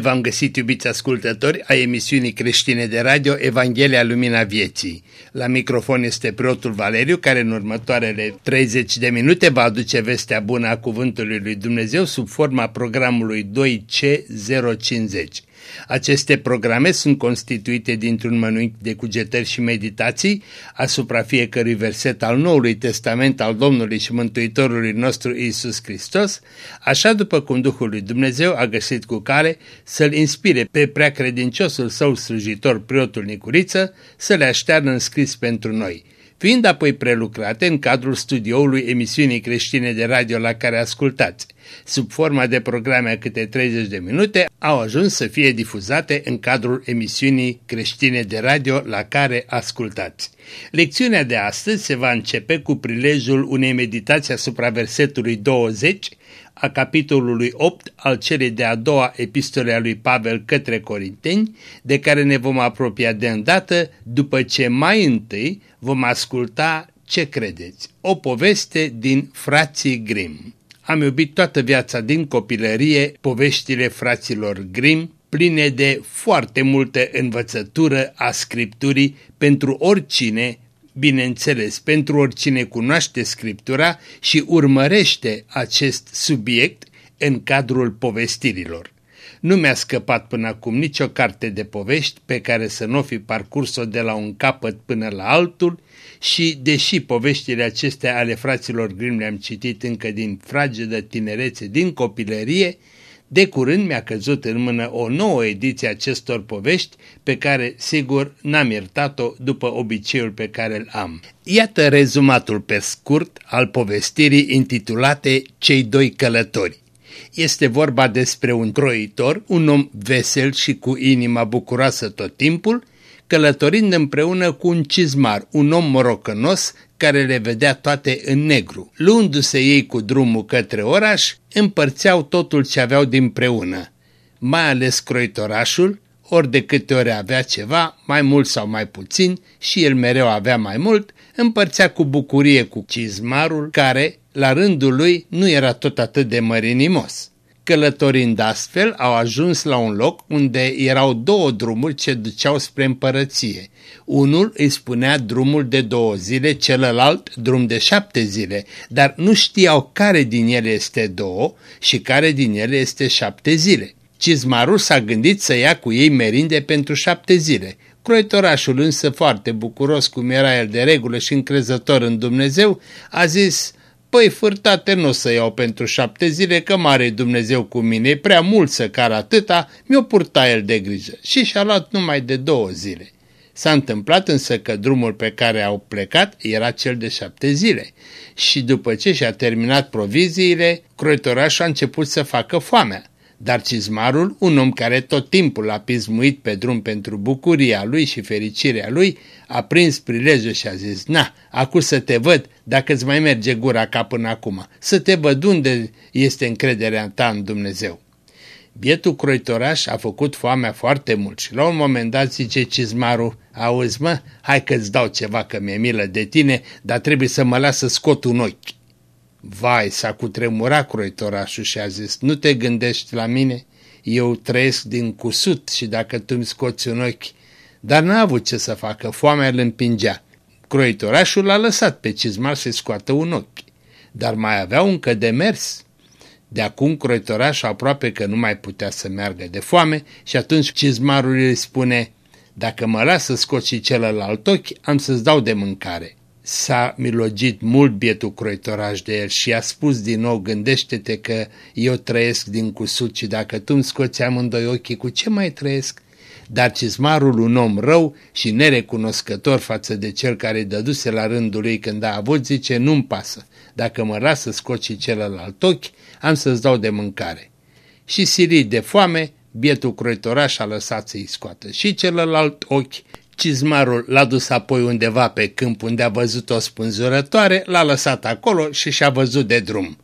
Bine v-am găsit, iubiți ascultători, a emisiunii creștine de radio Evanghelia Lumina Vieții. La microfon este preotul Valeriu, care în următoarele 30 de minute va aduce vestea bună a Cuvântului lui Dumnezeu sub forma programului 2C050. Aceste programe sunt constituite dintr-un mănânc de cugetări și meditații asupra fiecărui verset al Noului Testament al Domnului și Mântuitorului nostru Isus Hristos, așa după cum Duhul lui Dumnezeu a găsit cu cale să-l inspire pe preacredinciosul său slujitor, preotul Nicuriță, să le aștearnă înscris pentru noi fiind apoi prelucrate în cadrul studioului emisiunii creștine de radio la care ascultați. Sub forma de programe a câte 30 de minute, au ajuns să fie difuzate în cadrul emisiunii creștine de radio la care ascultați. Lecțiunea de astăzi se va începe cu prilejul unei meditații asupra versetului 20 a capitolului 8 al celei de-a doua epistole a lui Pavel către Corinteni, de care ne vom apropia de îndată după ce mai întâi vom asculta ce credeți, o poveste din frații Grimm. Am iubit toată viața din copilărie poveștile fraților Grimm, pline de foarte multă învățătură a scripturii pentru oricine bineînțeles, pentru oricine cunoaște Scriptura și urmărește acest subiect în cadrul povestirilor. Nu mi-a scăpat până acum nicio carte de povești pe care să nu fi parcurs-o de la un capăt până la altul și, deși poveștile acestea ale fraților Grimm le-am citit încă din fragedă tinerețe, din copilărie, de curând mi-a căzut în mână o nouă ediție acestor povești pe care, sigur, n-am iertat-o după obiceiul pe care îl am. Iată rezumatul pe scurt al povestirii intitulate Cei doi călători. Este vorba despre un croitor, un om vesel și cu inima bucuroasă tot timpul, călătorind împreună cu un cizmar, un om morocănos care le vedea toate în negru. Luându-se ei cu drumul către oraș, împărțeau totul ce aveau dinpreună, mai ales croitorașul, ori de câte ori avea ceva, mai mult sau mai puțin, și el mereu avea mai mult, împărțea cu bucurie cu cizmarul, care, la rândul lui, nu era tot atât de mărinimos. Călătorind astfel, au ajuns la un loc unde erau două drumuri ce duceau spre împărăție. Unul îi spunea drumul de două zile, celălalt drum de șapte zile, dar nu știau care din ele este două și care din ele este șapte zile. Cizmarul s-a gândit să ia cu ei merinde pentru șapte zile. Croitorașul însă foarte bucuros cum era el de regulă și încrezător în Dumnezeu, a zis Păi fârtate nu o să iau pentru șapte zile, că mare Dumnezeu cu mine, e prea mult să car atâta, mi-o purta el de grijă și și-a luat numai de două zile. S-a întâmplat însă că drumul pe care au plecat era cel de șapte zile și după ce și-a terminat proviziile, croitorașul a început să facă foamea. Dar cizmarul, un om care tot timpul a pismuit pe drum pentru bucuria lui și fericirea lui, a prins prilejul și a zis, Na, acum să te văd dacă îți mai merge gura ca până acum, să te văd unde este încrederea ta în Dumnezeu. Bietul croitoraș a făcut foamea foarte mult și la un moment dat zice cizmarul, auzi mă, hai că-ți dau ceva că mi-e milă de tine, dar trebuie să mă las să scot un ochi. Vai, s-a cutremurat croitorașul și a zis, nu te gândești la mine? Eu trăiesc din cusut și dacă tu îmi scoți un ochi... Dar n-a avut ce să facă, foamea îl împingea. Croitorașul l-a lăsat pe cizmar să scoată un ochi, dar mai avea încă de mers. De acum croitorașul aproape că nu mai putea să meargă de foame și atunci cizmarul îi spune, dacă mă las să scot și celălalt ochi, am să-ți dau de mâncare. S-a milogit mult bietul croitoraș de el și a spus din nou, gândește-te că eu trăiesc din cusut și dacă tu îmi scoți amândoi ochii, cu ce mai trăiesc? Dar cizmarul, un om rău și nerecunoscător față de cel care dăduse la rândul lui când a avut, zice, nu-mi pasă. Dacă mă las să scot și celălalt ochi, am să-ți dau de mâncare. Și sirit de foame, bietul croitoraș a lăsat să-i scoată și celălalt ochi Cizmarul l-a dus apoi undeva pe câmp unde a văzut o spânzurătoare, l-a lăsat acolo și și-a văzut de drum.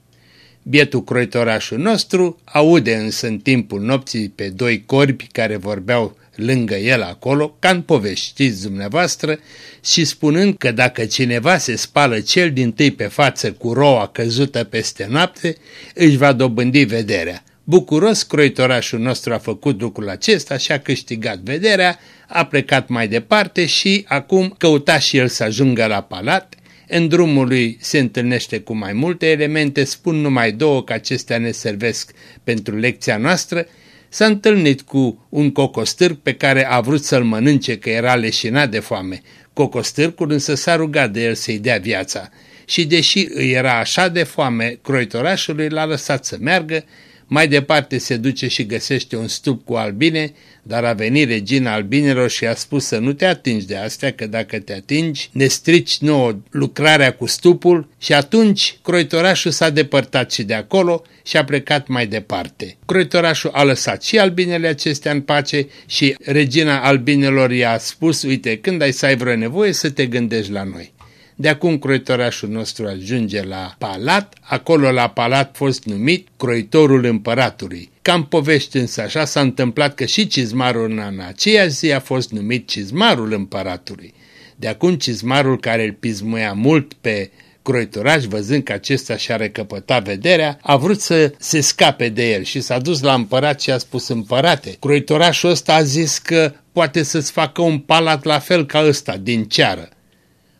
Bietul croitorașul nostru aude însă în timpul nopții pe doi corbi care vorbeau lângă el acolo, ca în povești, știți dumneavoastră, și spunând că dacă cineva se spală cel din tâi pe față cu roa căzută peste noapte, își va dobândi vederea. Bucuros, croitorașul nostru a făcut lucrul acesta și a câștigat vederea, a plecat mai departe și acum căuta și el să ajungă la palat. În drumul lui se întâlnește cu mai multe elemente, spun numai două că acestea ne servesc pentru lecția noastră. S-a întâlnit cu un cocostârc pe care a vrut să-l mănânce că era leșinat de foame. Cocostârcul însă s-a rugat de el să-i dea viața și deși îi era așa de foame, croitorașului l-a lăsat să meargă, mai departe se duce și găsește un stup cu albine, dar a venit regina albinelor și a spus să nu te atingi de astea, că dacă te atingi, ne strici nouă lucrarea cu stupul și atunci croitorașul s-a depărtat și de acolo și a plecat mai departe. Croitorașul a lăsat și albinele acestea în pace și regina albinelor i-a spus, uite, când ai să ai vreo nevoie să te gândești la noi. De acum croitorașul nostru ajunge la palat, acolo la palat fost numit croitorul împăratului. Cam povești însă așa s-a întâmplat că și cizmarul în aceea zi a fost numit cizmarul împăratului. De acum cizmarul care îl pismuia mult pe croitoraș, văzând că acesta și-a recăpătat vederea, a vrut să se scape de el și s-a dus la împărat și a spus, împărate, croitorașul ăsta a zis că poate să-ți facă un palat la fel ca ăsta, din ceară.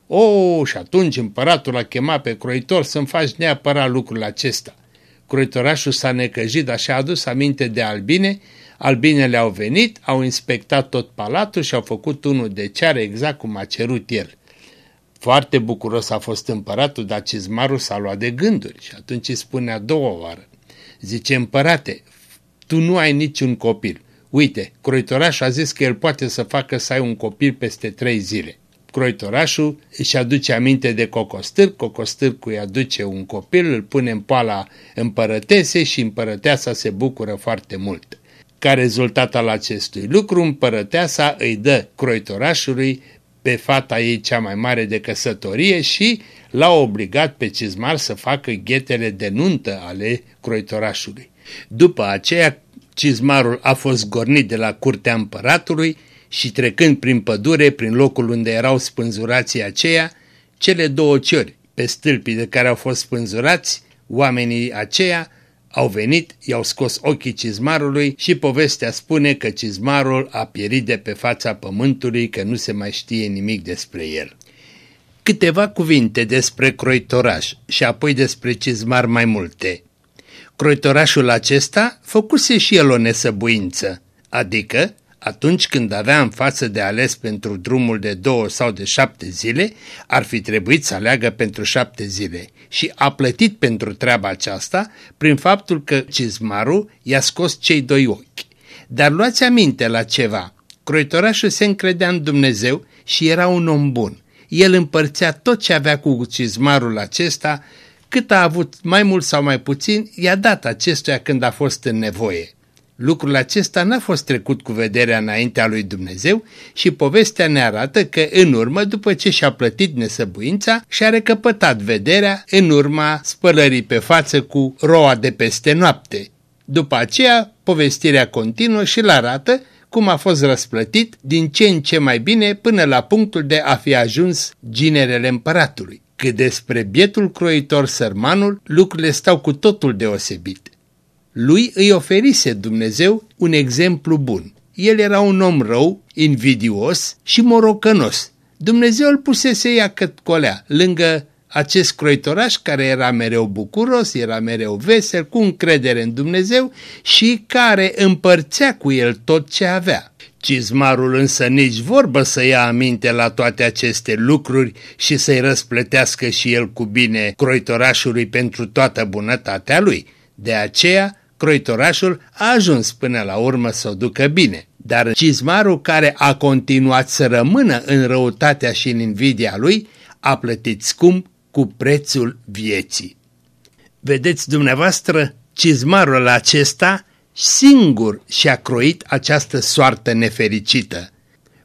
O, și atunci împăratul a chemat pe croitor să-mi faci neapărat lucrul acesta. Croitorașul s-a necăjit, dar și-a adus aminte de albine, albinele au venit, au inspectat tot palatul și au făcut unul de ceară exact cum a cerut el. Foarte bucuros a fost împăratul, dar cizmarul s-a luat de gânduri și atunci îi spune a doua oară. Zice, împărate, tu nu ai niciun copil. Uite, croitorașul a zis că el poate să facă să ai un copil peste trei zile croitorașul își aduce aminte de Cocostârc, Cocostârcul îi aduce un copil, îl pune în poala împărătese și împărăteasa se bucură foarte mult. Ca rezultat al acestui lucru, împărăteasa îi dă croitorașului pe fata ei cea mai mare de căsătorie și l-a obligat pe cizmar să facă ghetele de nuntă ale croitorașului. După aceea, cizmarul a fost gornit de la curtea împăratului și trecând prin pădure, prin locul unde erau spânzurații aceia, cele două ciori pe stâlpii de care au fost spânzurați, oamenii aceia au venit, i-au scos ochii cizmarului și povestea spune că cizmarul a pierit de pe fața pământului, că nu se mai știe nimic despre el. Câteva cuvinte despre croitoraș și apoi despre cizmar mai multe. Croitorașul acesta făcuse și el o nesăbuință, adică atunci când avea în față de ales pentru drumul de două sau de șapte zile, ar fi trebuit să aleagă pentru șapte zile și a plătit pentru treaba aceasta prin faptul că cizmarul i-a scos cei doi ochi. Dar luați aminte la ceva. Croitorașul se încredea în Dumnezeu și era un om bun. El împărțea tot ce avea cu cizmarul acesta, cât a avut mai mult sau mai puțin, i-a dat acestuia când a fost în nevoie. Lucrul acesta n-a fost trecut cu vederea înaintea lui Dumnezeu și povestea ne arată că în urmă, după ce și-a plătit nesăbuința, și-a recăpătat vederea în urma spălării pe față cu roa de peste noapte. După aceea, povestirea continuă și îl arată cum a fost răsplătit din ce în ce mai bine până la punctul de a fi ajuns ginerele împăratului. Cât despre bietul croitor sărmanul, lucrurile stau cu totul deosebit. Lui îi oferise Dumnezeu un exemplu bun. El era un om rău, invidios și morocănos. Dumnezeu îl pusese ea cât colea, lângă acest croitoraș care era mereu bucuros, era mereu vesel, cu încredere în Dumnezeu și care împărțea cu el tot ce avea. Cizmarul însă nici vorbă să ia aminte la toate aceste lucruri și să-i răsplătească și el cu bine croitorașului pentru toată bunătatea lui. De aceea croitorașul a ajuns până la urmă să o ducă bine. Dar cizmarul care a continuat să rămână în răutatea și în invidia lui a plătit scump cu prețul vieții. Vedeți dumneavoastră, cizmarul acesta singur și-a croit această soartă nefericită.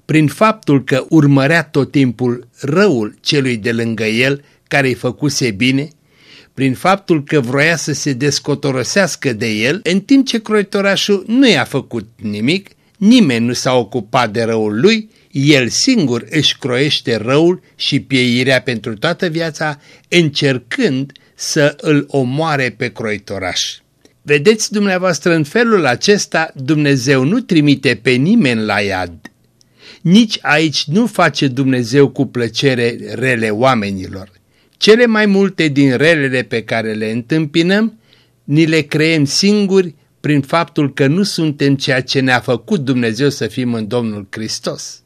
Prin faptul că urmărea tot timpul răul celui de lângă el care îi făcuse bine, prin faptul că vroia să se descotorosească de el, în timp ce croitorașul nu i-a făcut nimic, nimeni nu s-a ocupat de răul lui, el singur își croiește răul și pieirea pentru toată viața, încercând să îl omoare pe croitoraș. Vedeți dumneavoastră, în felul acesta Dumnezeu nu trimite pe nimeni la iad. Nici aici nu face Dumnezeu cu plăcere rele oamenilor. Cele mai multe din relele pe care le întâmpinăm, ni le creăm singuri prin faptul că nu suntem ceea ce ne-a făcut Dumnezeu să fim în Domnul Hristos.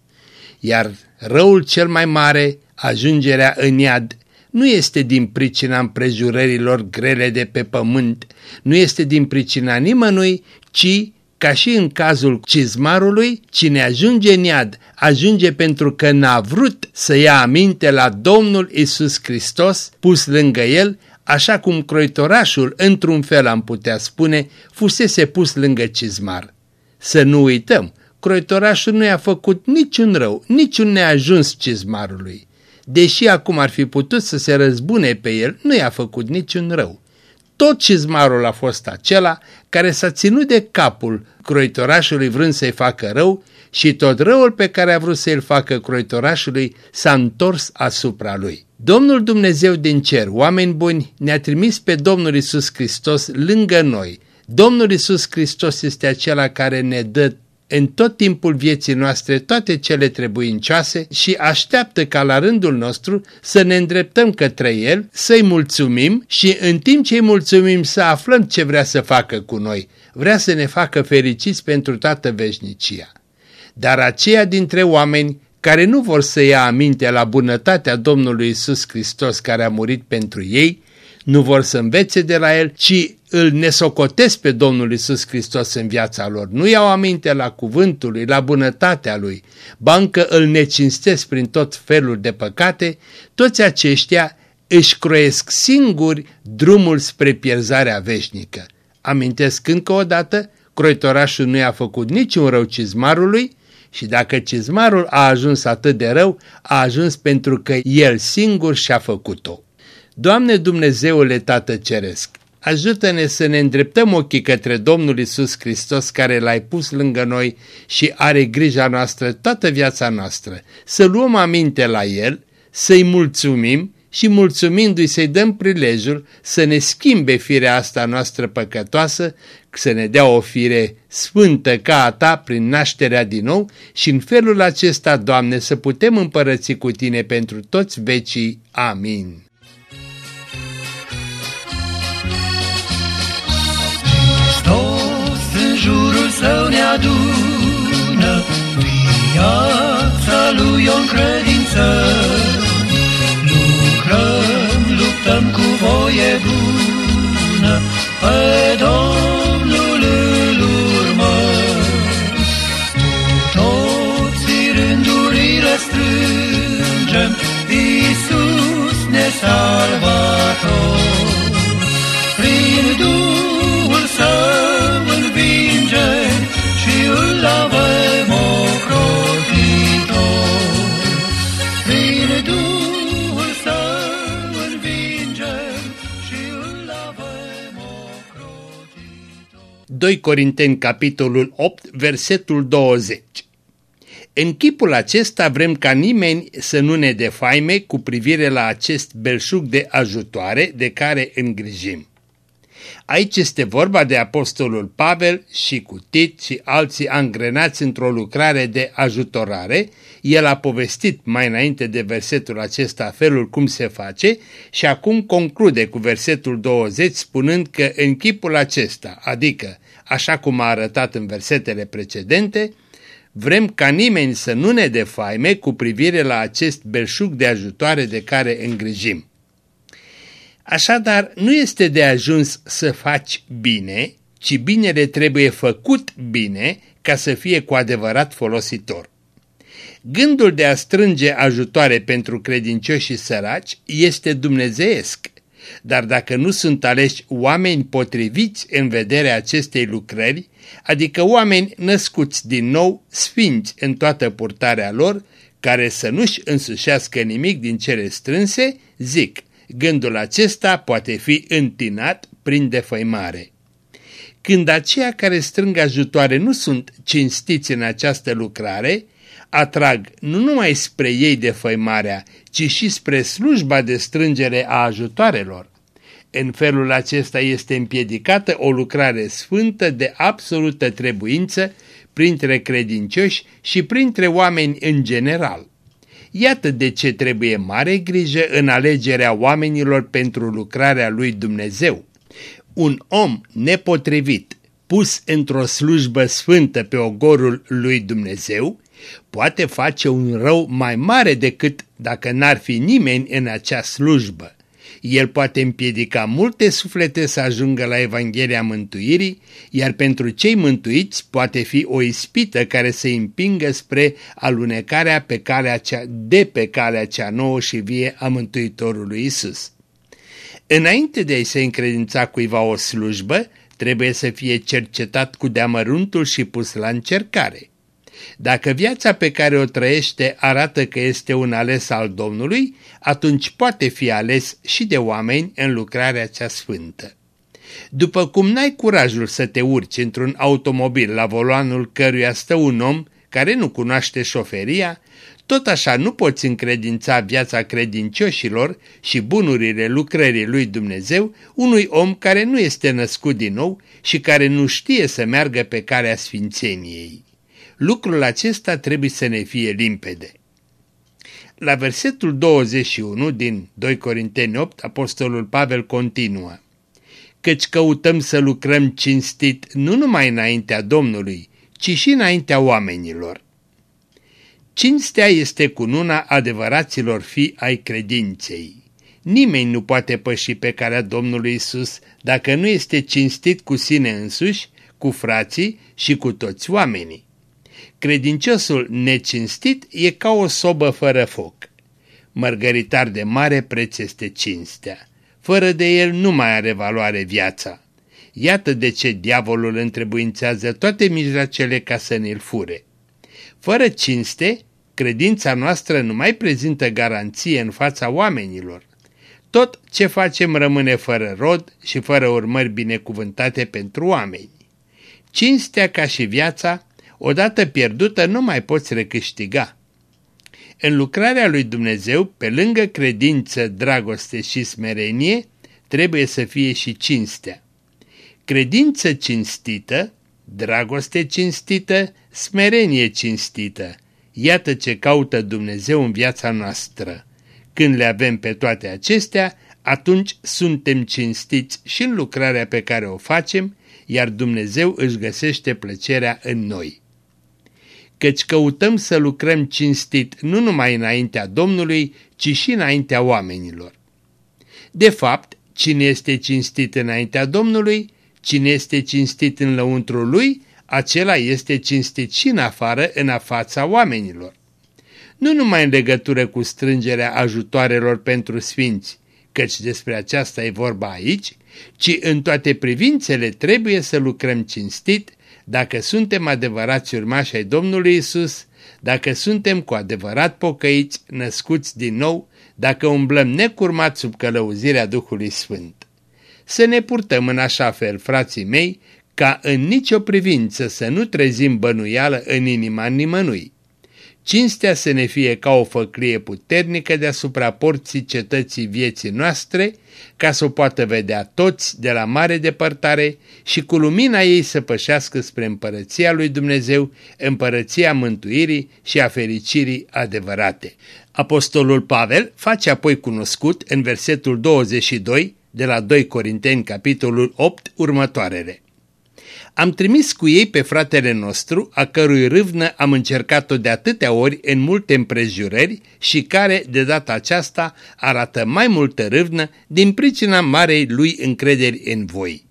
Iar răul cel mai mare, ajungerea în iad, nu este din pricina împrejurărilor grele de pe pământ, nu este din pricina nimănui, ci, ca și în cazul cizmarului, cine ajunge în iad, ajunge pentru că n-a vrut să ia aminte la Domnul Isus Hristos pus lângă el, așa cum croitorașul, într-un fel am putea spune, fusese pus lângă cizmar. Să nu uităm, croitorașul nu i-a făcut niciun rău, niciun neajuns cizmarului. Deși acum ar fi putut să se răzbune pe el, nu i-a făcut niciun rău. Tot cizmarul a fost acela care s-a ținut de capul croitorașului vrând să-i facă rău și tot răul pe care a vrut să-l facă croitorașului s-a întors asupra lui. Domnul Dumnezeu din cer, oameni buni, ne-a trimis pe Domnul Isus Hristos lângă noi. Domnul Isus Hristos este acela care ne dă în tot timpul vieții noastre toate cele trebuincioase și așteaptă ca la rândul nostru să ne îndreptăm către El, să-i mulțumim și în timp ce îi mulțumim să aflăm ce vrea să facă cu noi. Vrea să ne facă fericiți pentru toată veșnicia. Dar aceia dintre oameni care nu vor să ia aminte la bunătatea Domnului Isus Hristos care a murit pentru ei, nu vor să învețe de la El, ci îl nesocotesc pe Domnul Isus Hristos în viața lor. Nu iau aminte la cuvântul lui, la bunătatea lui, bancă îl necinstesc prin tot felul de păcate, toți aceștia își croiesc singuri drumul spre pierzarea veșnică. Amintesc încă o dată, croitorașul nu i-a făcut niciun rău cizmarului, și dacă cizmarul a ajuns atât de rău, a ajuns pentru că el singur și-a făcut-o. Doamne Dumnezeule Tată Ceresc, ajută-ne să ne îndreptăm ochii către Domnul Isus Hristos care l-ai pus lângă noi și are grija noastră toată viața noastră, să luăm aminte la El, să-i mulțumim și mulțumindu-i să-i dăm prilejul să ne schimbe firea asta noastră păcătoasă, să ne dea o fire sfântă ca a ta prin nașterea din nou și în felul acesta, Doamne, să putem împărăți cu Tine pentru toți vecii. Amin. Său ne adună, viața lui o credință luptăm cu voie bună, pe Domnul îl urmăm. Toți rândurile strângem, Iisus 2 Corinteni, capitolul 8, versetul 20 În chipul acesta vrem ca nimeni să nu ne defaime cu privire la acest belșug de ajutoare de care îngrijim. Aici este vorba de apostolul Pavel și cu Tit și alții angrenați într-o lucrare de ajutorare. El a povestit mai înainte de versetul acesta felul cum se face și acum conclude cu versetul 20 spunând că în chipul acesta, adică așa cum a arătat în versetele precedente, vrem ca nimeni să nu ne defaime cu privire la acest belșug de ajutoare de care îngrijim. Așadar, nu este de ajuns să faci bine, ci binele trebuie făcut bine ca să fie cu adevărat folositor. Gândul de a strânge ajutoare pentru credincioși și săraci este dumnezeiesc, dar dacă nu sunt aleși oameni potriviți în vederea acestei lucrări, adică oameni născuți din nou, sfinți în toată purtarea lor, care să nu-și însușească nimic din cele strânse, zic, Gândul acesta poate fi întinat prin defăimare. Când aceia care strâng ajutoare nu sunt cinstiți în această lucrare, atrag nu numai spre ei defăimarea, ci și spre slujba de strângere a ajutoarelor. În felul acesta este împiedicată o lucrare sfântă de absolută trebuință printre credincioși și printre oameni în general. Iată de ce trebuie mare grijă în alegerea oamenilor pentru lucrarea lui Dumnezeu. Un om nepotrivit, pus într-o slujbă sfântă pe ogorul lui Dumnezeu, poate face un rău mai mare decât dacă n-ar fi nimeni în acea slujbă. El poate împiedica multe suflete să ajungă la Evanghelia Mântuirii, iar pentru cei mântuiți poate fi o ispită care să împingă spre alunecarea pe calea cea, de pe calea cea nouă și vie a Mântuitorului Isus. Înainte de a-i se încredința cuiva o slujbă, trebuie să fie cercetat cu deamăruntul și pus la încercare. Dacă viața pe care o trăiește arată că este un ales al Domnului, atunci poate fi ales și de oameni în lucrarea cea sfântă. După cum n-ai curajul să te urci într-un automobil la volanul căruia stă un om care nu cunoaște șoferia, tot așa nu poți încredința viața credincioșilor și bunurile lucrării lui Dumnezeu unui om care nu este născut din nou și care nu știe să meargă pe calea sfințeniei. Lucrul acesta trebuie să ne fie limpede. La versetul 21 din 2 Corinteni 8, apostolul Pavel continuă. Căci căutăm să lucrăm cinstit nu numai înaintea Domnului, ci și înaintea oamenilor. Cinstea este cununa adevăraților fi ai credinței. Nimeni nu poate păși pe calea Domnului Isus dacă nu este cinstit cu sine însuși, cu frații și cu toți oamenii. Credinciosul necinstit e ca o sobă fără foc. Mărgăritar de mare preț este cinstea. Fără de el nu mai are valoare viața. Iată de ce diavolul întrebuințează toate mijloacele ca să ne-l fure. Fără cinste, credința noastră nu mai prezintă garanție în fața oamenilor. Tot ce facem rămâne fără rod și fără urmări binecuvântate pentru oameni. Cinstea ca și viața odată pierdută nu mai poți recâștiga. În lucrarea lui Dumnezeu, pe lângă credință, dragoste și smerenie, trebuie să fie și cinstea. Credință cinstită, dragoste cinstită, smerenie cinstită. Iată ce caută Dumnezeu în viața noastră. Când le avem pe toate acestea, atunci suntem cinstiți și în lucrarea pe care o facem, iar Dumnezeu își găsește plăcerea în noi căci căutăm să lucrăm cinstit nu numai înaintea Domnului, ci și înaintea oamenilor. De fapt, cine este cinstit înaintea Domnului, cine este cinstit în lăuntrul lui, acela este cinstit și în afară, în afața oamenilor. Nu numai în legătură cu strângerea ajutoarelor pentru sfinți, căci despre aceasta e vorba aici, ci în toate privințele trebuie să lucrăm cinstit, dacă suntem adevărați urmași ai Domnului Isus, dacă suntem cu adevărat pocăiți, născuți din nou, dacă umblăm necurmat sub călăuzirea Duhului Sfânt. Să ne purtăm în așa fel, frații mei, ca în nicio privință să nu trezim bănuială în inima nimănui. Cinstea să ne fie ca o făclie puternică deasupra porții cetății vieții noastre, ca să o poată vedea toți de la mare depărtare și cu lumina ei să pășească spre împărăția lui Dumnezeu, împărăția mântuirii și a fericirii adevărate. Apostolul Pavel face apoi cunoscut în versetul 22 de la 2 Corinteni capitolul 8 următoarele. Am trimis cu ei pe fratele nostru, a cărui râvnă am încercat-o de atâtea ori în multe împrejurări și care, de data aceasta, arată mai multă râvnă din pricina marei lui încrederi în voi.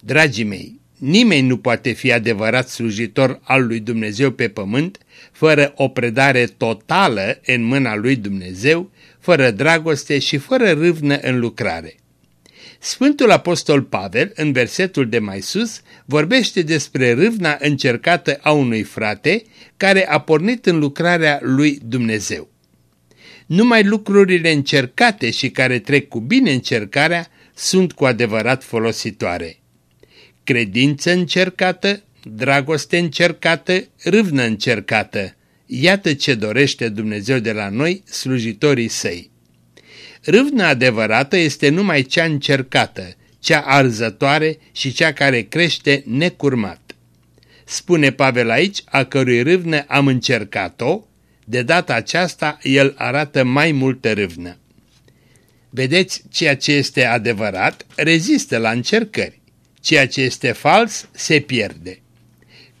Dragii mei, nimeni nu poate fi adevărat slujitor al lui Dumnezeu pe pământ fără o predare totală în mâna lui Dumnezeu, fără dragoste și fără râvnă în lucrare. Sfântul Apostol Pavel, în versetul de mai sus, vorbește despre râvna încercată a unui frate care a pornit în lucrarea lui Dumnezeu. Numai lucrurile încercate și care trec cu bine încercarea sunt cu adevărat folositoare. Credință încercată, dragoste încercată, râvnă încercată. Iată ce dorește Dumnezeu de la noi, slujitorii săi. Râvna adevărată este numai cea încercată, cea arzătoare și cea care crește necurmat. Spune Pavel aici, a cărui râvnă am încercat-o, de data aceasta el arată mai multă râvnă. Vedeți, ceea ce este adevărat rezistă la încercări, ceea ce este fals se pierde.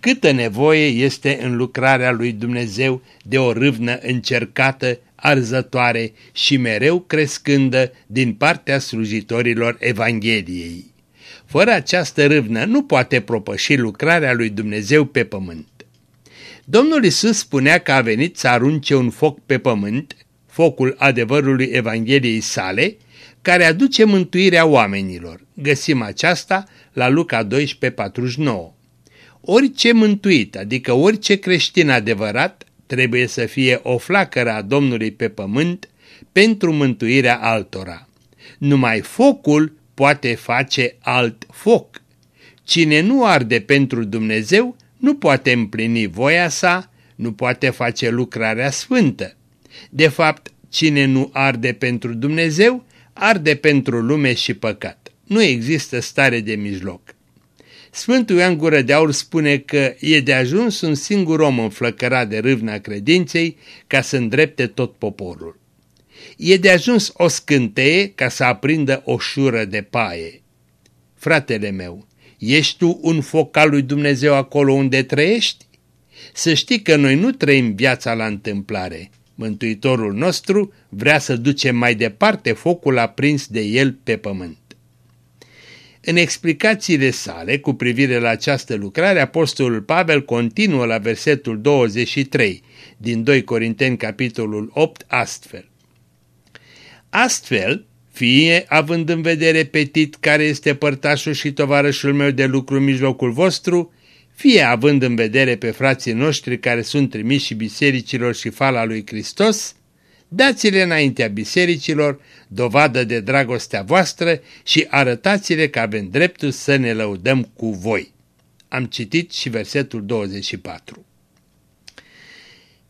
Câtă nevoie este în lucrarea lui Dumnezeu de o râvnă încercată, arzătoare și mereu crescândă din partea slujitorilor Evangheliei. Fără această râvnă nu poate propăși lucrarea lui Dumnezeu pe pământ. Domnul Isus spunea că a venit să arunce un foc pe pământ, focul adevărului Evangheliei sale, care aduce mântuirea oamenilor. Găsim aceasta la Luca 12:49. Orice mântuit, adică orice creștin adevărat, trebuie să fie o flacără a Domnului pe pământ pentru mântuirea altora. Numai focul poate face alt foc. Cine nu arde pentru Dumnezeu nu poate împlini voia sa, nu poate face lucrarea sfântă. De fapt, cine nu arde pentru Dumnezeu, arde pentru lume și păcat. Nu există stare de mijloc. Sfântul Ioan Gură de Aur spune că e de ajuns un singur om înflăcărat de râvna credinței ca să îndrepte tot poporul. E de ajuns o scânteie ca să aprindă o șură de paie. Fratele meu, ești tu un foc al lui Dumnezeu acolo unde trăiești? Să știi că noi nu trăim viața la întâmplare. Mântuitorul nostru vrea să ducem mai departe focul aprins de el pe pământ. În explicațiile sale cu privire la această lucrare, Apostolul Pavel continuă la versetul 23 din 2 Corinteni capitolul 8 astfel. Astfel, fie având în vedere pe Tit care este părtașul și tovarășul meu de lucru în mijlocul vostru, fie având în vedere pe frații noștri care sunt trimiși bisericilor și fala lui Hristos, dați-le înaintea bisericilor dovadă de dragostea voastră și arătați-le că avem dreptul să ne lăudăm cu voi. Am citit și versetul 24.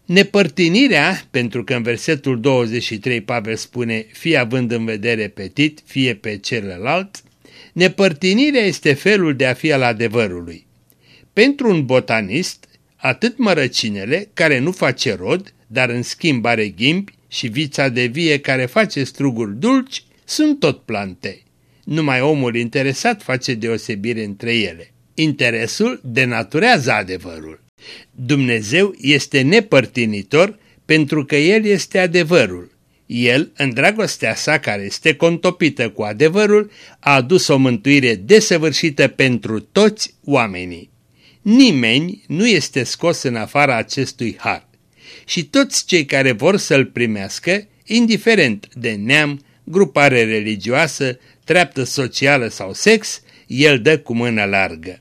Nepărtinirea, pentru că în versetul 23 Pavel spune fie având în vedere pe Tit, fie pe celălalt, nepărtinirea este felul de a fi al adevărului. Pentru un botanist, atât mărăcinele, care nu face rod, dar în schimb are ghimbi, și vița de vie care face struguri dulci, sunt tot plante. Numai omul interesat face deosebire între ele. Interesul denaturează adevărul. Dumnezeu este nepărtinitor pentru că El este adevărul. El, în dragostea sa care este contopită cu adevărul, a adus o mântuire desăvârșită pentru toți oamenii. Nimeni nu este scos în afara acestui har. Și toți cei care vor să-l primească, indiferent de neam, grupare religioasă, treaptă socială sau sex, el dă cu mână largă.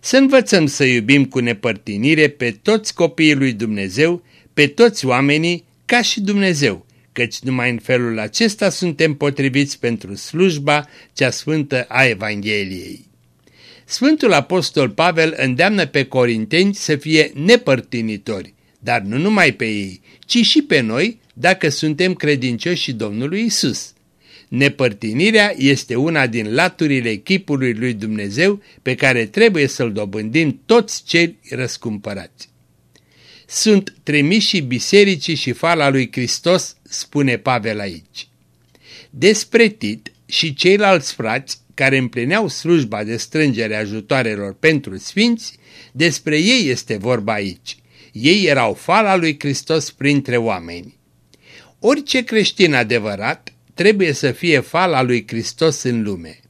Să învățăm să iubim cu nepărtinire pe toți copiii lui Dumnezeu, pe toți oamenii, ca și Dumnezeu, căci numai în felul acesta suntem potriviți pentru slujba cea sfântă a Evangheliei. Sfântul Apostol Pavel îndeamnă pe corinteni să fie nepărtinitori, dar nu numai pe ei, ci și pe noi dacă suntem credincioși și Domnului Isus. Nepărtinirea este una din laturile chipului lui Dumnezeu pe care trebuie să-l dobândim toți cei răscumpărați. Sunt trimiși bisericii și fala lui Hristos, spune Pavel aici. Despre Tit și ceilalți frați care împlineau slujba de strângere ajutoarelor pentru sfinți, despre ei este vorba aici. Ei erau fala lui Hristos printre oameni. Orice creștin adevărat trebuie să fie fala lui Hristos în lume.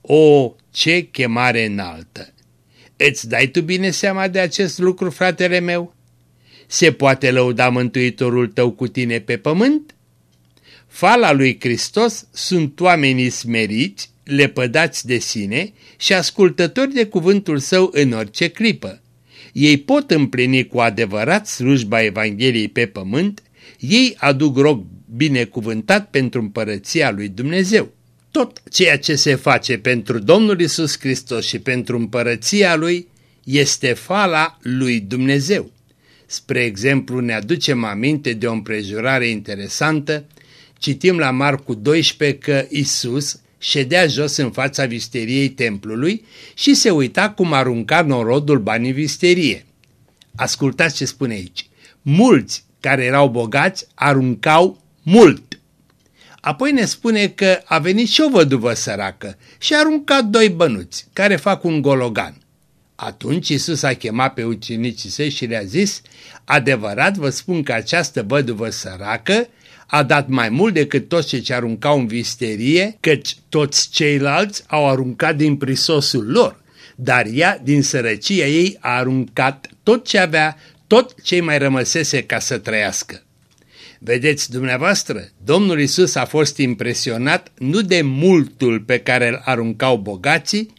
O, ce chemare înaltă! Îți dai tu bine seama de acest lucru, fratele meu? Se poate lăuda Mântuitorul tău cu tine pe pământ? Fala lui Hristos sunt oamenii smeriți, lepădați de sine și ascultători de cuvântul său în orice clipă. Ei pot împlini cu adevărat slujba Evangheliei pe pământ, ei aduc rog binecuvântat pentru împărăția lui Dumnezeu. Tot ceea ce se face pentru Domnul Isus Hristos și pentru împărăția lui este fala lui Dumnezeu. Spre exemplu, ne aducem aminte de o împrejurare interesantă citim la Marcu 12 că Isus ședea jos în fața visteriei templului și se uita cum arunca norodul banii în visterie. Ascultați ce spune aici. Mulți care erau bogați aruncau mult. Apoi ne spune că a venit și o văduvă săracă și a aruncat doi bănuți care fac un gologan. Atunci Isus a chemat pe ucenicii săi și le-a zis, adevărat vă spun că această văduvă săracă a dat mai mult decât toți cei ce aruncau în visterie, căci toți ceilalți au aruncat din prisosul lor, dar ea din sărăcia ei a aruncat tot ce avea, tot ce mai rămăsese ca să trăiască. Vedeți dumneavoastră, Domnul Isus a fost impresionat nu de multul pe care îl aruncau bogații,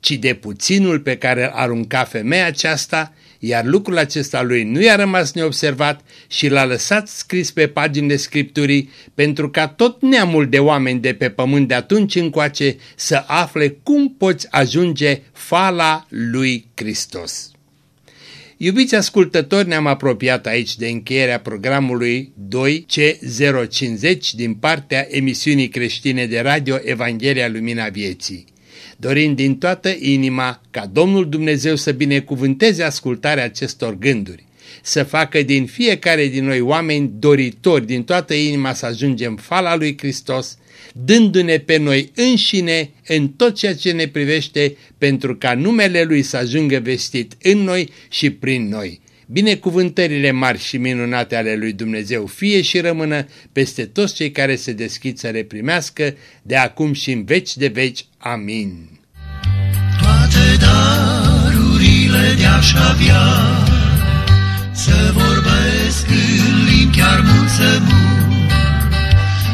ci de puținul pe care îl arunca femeia aceasta, iar lucrul acesta lui nu i-a rămas neobservat și l-a lăsat scris pe paginile Scripturii pentru ca tot neamul de oameni de pe pământ de atunci încoace să afle cum poți ajunge fala lui Hristos. Iubiți ascultători, ne-am apropiat aici de încheierea programului 2C050 din partea emisiunii creștine de radio Evanghelia Lumina Vieții. Dorind din toată inima ca Domnul Dumnezeu să binecuvânteze ascultarea acestor gânduri, să facă din fiecare din noi oameni doritori din toată inima să ajungem fala lui Hristos, dându-ne pe noi înșine în tot ceea ce ne privește pentru ca numele Lui să ajungă vestit în noi și prin noi. Binecuvântările mari și minunate ale lui Dumnezeu fie și rămână peste toți cei care se deschid să le primească de acum și în veci de veci. Amin. Toate darurile de-aș avea Să vorbesc în limbi chiar mult să mult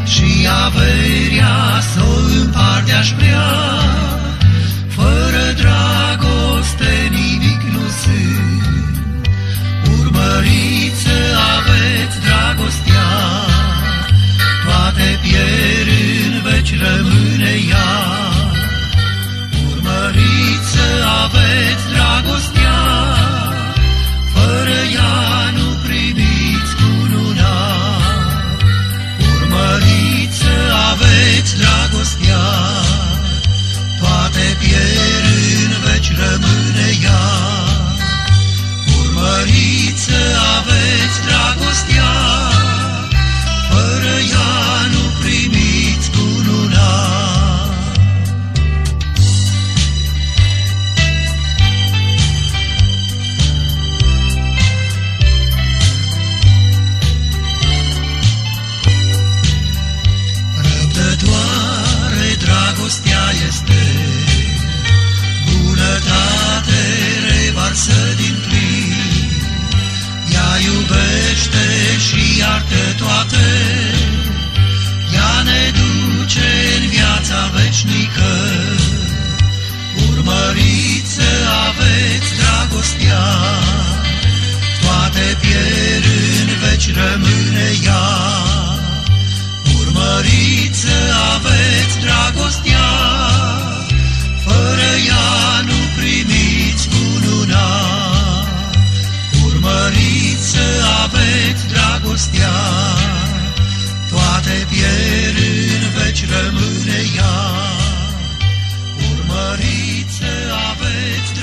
Și averia să o împart de-aș vrea Fără revarsă din plin. Ea iubește și iartă toate, ea ne duce în viața veșnică. Urmăriți să aveți dragostea, toate pierd în veci rămâne ea. Urmăriți să aveți dragostea, fără ea nu primiți Priviți cu urmăriți să aveți dragostea, toate pierd în veci rămâne ea. Urmăriți să aveți